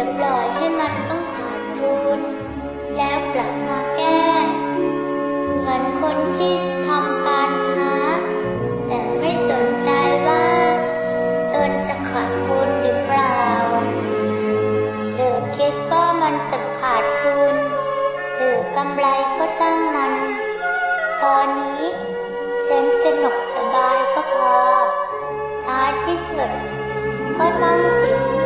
อย่าปล่อยให้มันต้องขาดทุน แล้วกลับมาแก้เหมือนคนที่ทำการค้า แต่ไม่สนใจว่าตนจะขาดทุนหรือเปล่าหรือคิดว่ามันจะขาดทุนหรือกำไรก็สร้างมัน ตอนนี้ฉันสนุกสบายก็พอท้ายที่สุดก็ต้องจิง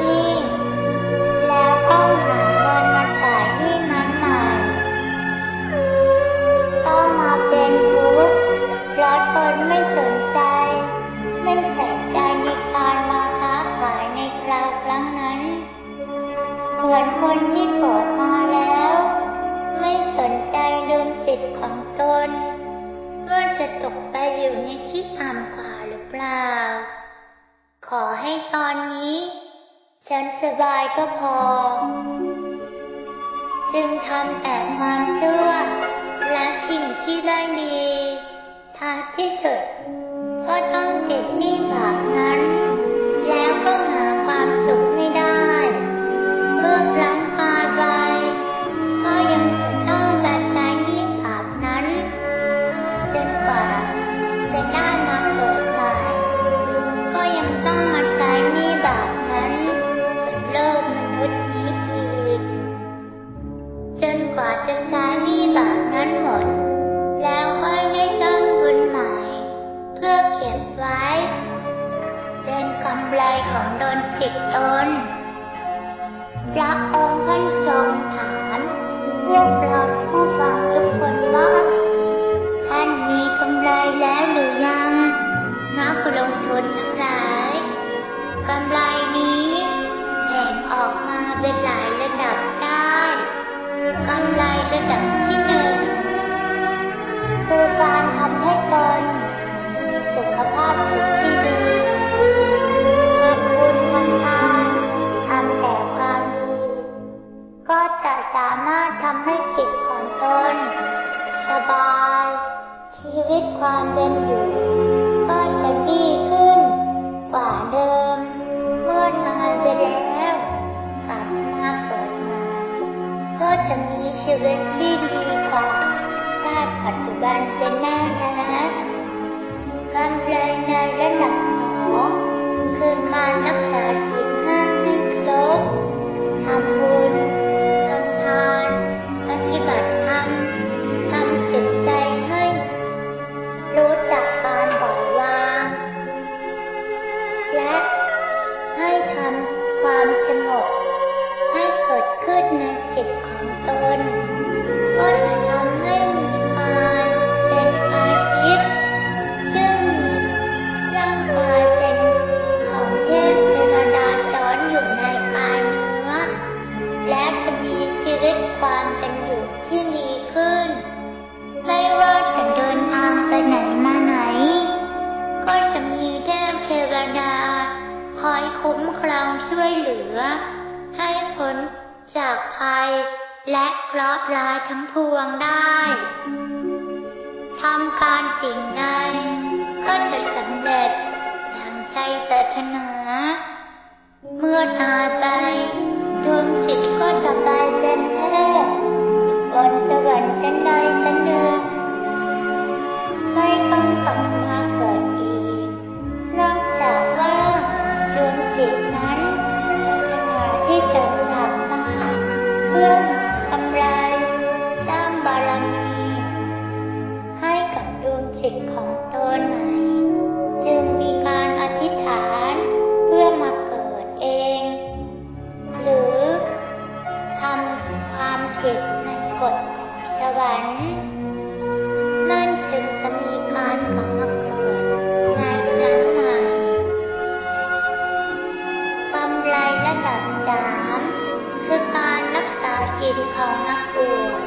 ขอให้ตอนนี้ ฉันสบายก็พอ จึงทำแต่ความชั่วและสิ่งที่ได้ดีท้ายที่สุดก็ต้องติดหนี้บาปนั้น้นจากภัย และเคราะห์ร้ายทั้งพวงได้ทำการสิ่งใดก็จะสำเร็จดังใจปรารถนา เมื่อตายไปดวงจิตก็จะไปเป็นเทพบนสวรรค์ชั้นใดชั้น กิจของนักบวช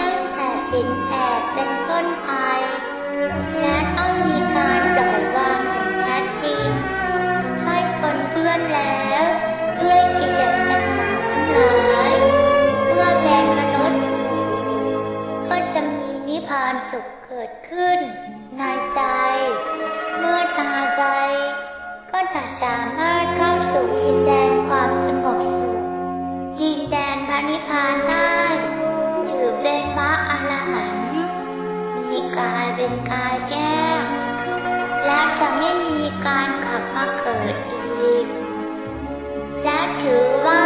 ตั้งแต่ศีนแปดเป็นต้นไปและต้องมีการปล่อยวางอย่างแท้จริงให้คนเพื่อนแล้วด้วยกิเลสปัญหาทั้งหลายเมื่อแรงมนุษย์ ก็จะมีนิพพานสุขเกิดขึ้นในใจ เมื่อตาใจก็จะสามารถเข้าสู่ทิศ นิพพานได้อยู่เป็นพระอรหันต์มีกายเป็นกายแก้วและจะไม่มีการขับมาเกิดอีก และถือว่า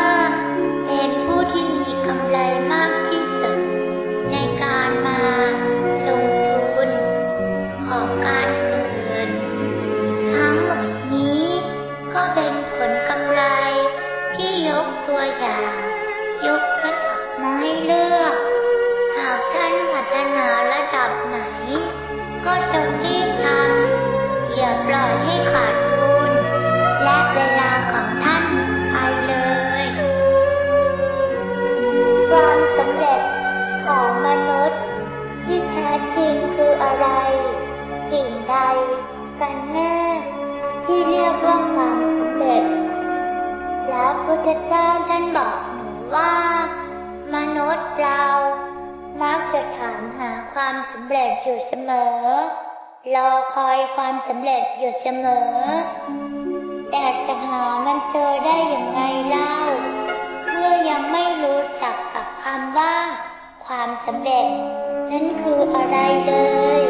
ท่านพัฒนาระดับไหน ก็จงรีบทำอย่าปล่อยให้ขาดทุน และเวลาของท่านไปเลยความสำเร็จของมนุษย์ ที่แท้จริงคืออะไร สิ่งใดกันแน่ที่เรียกว่าความสำเร็จแล้วพุทธเจ้าท่านบอกหนูว่า มนุษย์เรา มักจะถามหาความสำเร็จอยู่เสมอ รอคอยความสำเร็จอยู่เสมอ แต่จะหามันเจอได้อย่างไรเล่า เมื่อยังไม่รู้จักกับคำว่า ความสำเร็จ นั้นคืออะไรเลย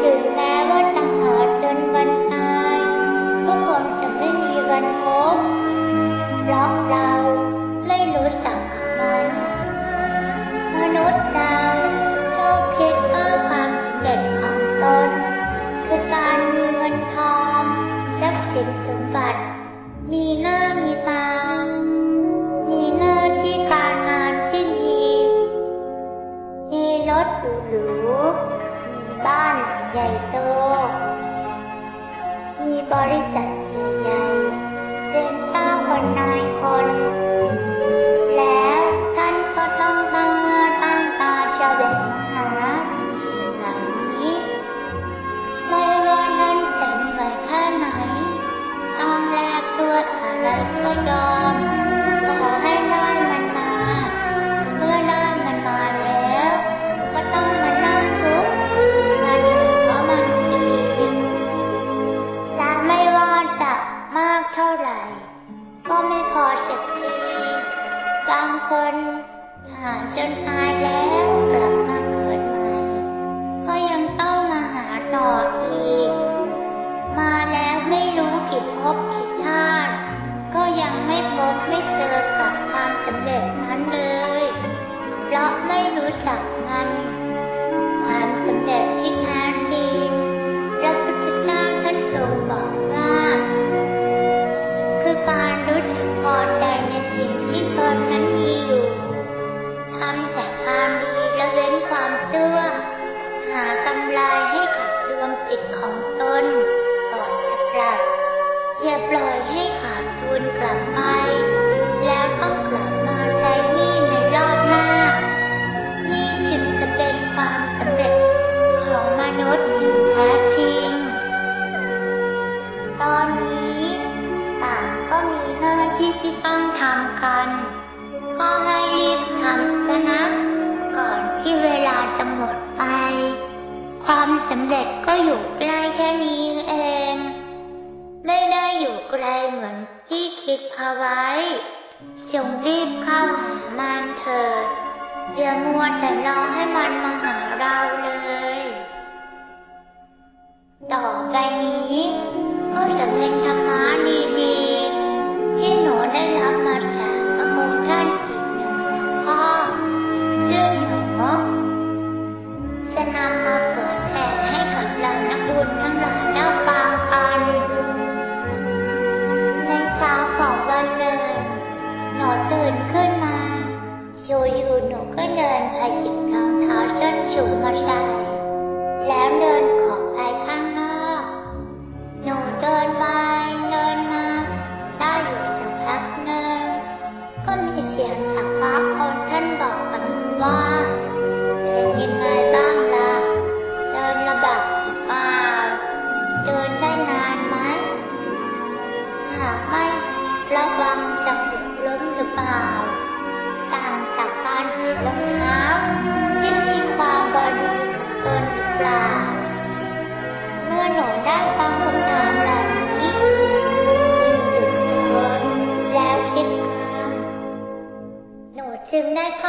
ถึงแม้ว่าจะหาจนวันตายก็คงจะไม่มีวันพบเพราะเราไม่รู้จักกับมัน มนุษย์ ปล่อยให้ขาดทุนกลับไป แล้วต้องกลับมาใช้หนี้ในรอบหน้า นี่จึงจะเป็นความสำเร็จของมนุษย์อย่างแท้จริง ตอนนี้ต่างก็มีหน้าที่ที่ต้องทำกัน ก็ให้รีบทำซะนะ ก่อนที่เวลาจะหมดไป ความสำเร็จก็อยู่ใกล้แค่นี้เอง ไม่ได้อยู่ไกลเหมือนที่คิดเอาไว้จงรีบเข้าหามันเถิดอย่ามัวแต่รอให้มันมาหาเราเลย ต่อไปนี้ก็จะเป็นธรรมะดี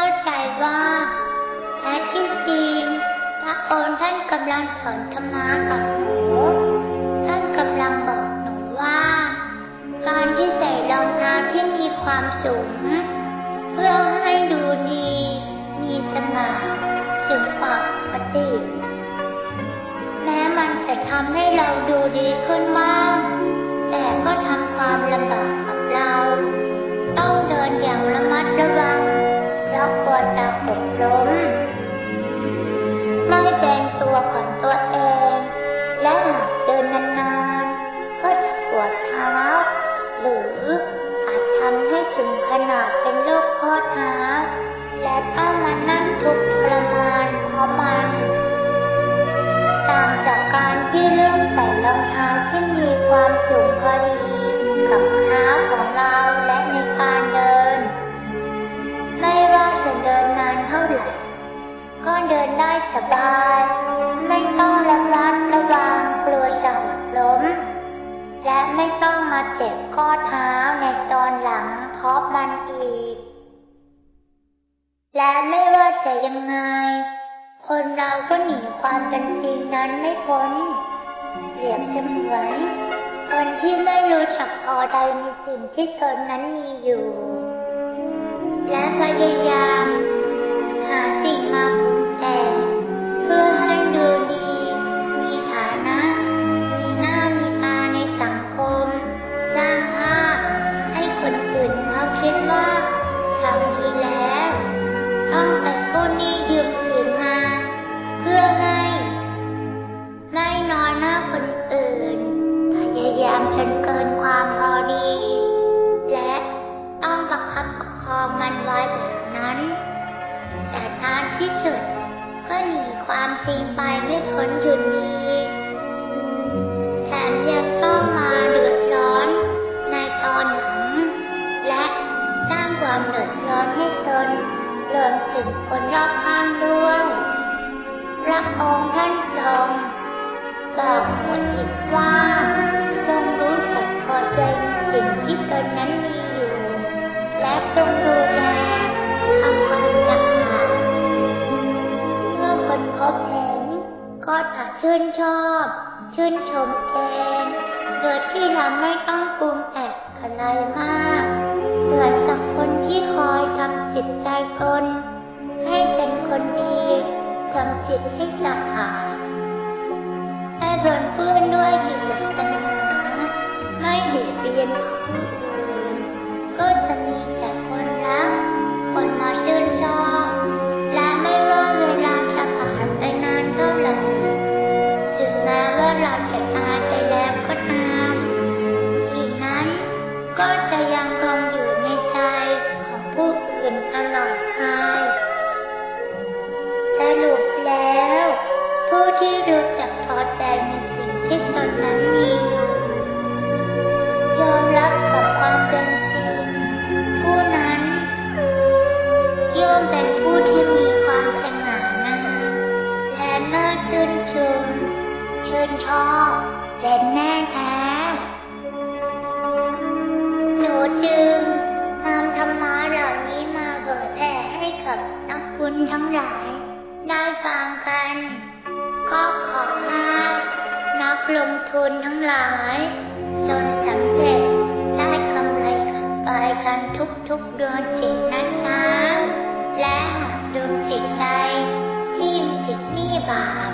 เข้าใจว่าแท้ที่จริงพระองค์ท่านกำลังสอนธรรมะกับหนูท่านกำลังบอกหนูว่า การที่ใส่รองเท้าที่มีความสูง เพื่อให้ดูดี มีสมาสูงกว่าปกติแม้มันจะทำให้เราดูดีขึ้นมาก สบาย ไม่ต้องระมัดระวังกลัวจะหกล้ม และไม่ต้องมาเจ็บข้อเท้าในตอนหลังเพราะมันอีก และไม่ว่าจะยังไง คนเราก็หนีความเป็นจริงนั้นไม่พ้นเปรียบเสมือนคนที่ไม่รู้จักพอใดมีสิ่งที่ตนนั้นมีอยู่ และพยายาม ไม่ต้องปรุงแต่งอะไรมาก เหมือนกับคนที่คอยทำจิตใจคนให้เป็นคนดีทำจิตให้สะอาดแต่โดนเพื่อนด้วยกิเลสตัณหาไม่เบียดเบียนผู้อื่นก็จะ good. ทั้งหลาย ได้ฟังกัน ก็ขอให้นักลงทุนทั้งหลายจนสำเร็จได้กำไรไปกันทุกๆเดือนจิตนั้นนะและหากดวงจิตใจที่จิตนี่บาป